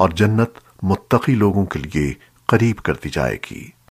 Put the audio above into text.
اور جنت متقی لوگوں کے لیے قریب کر دی جائے گی۔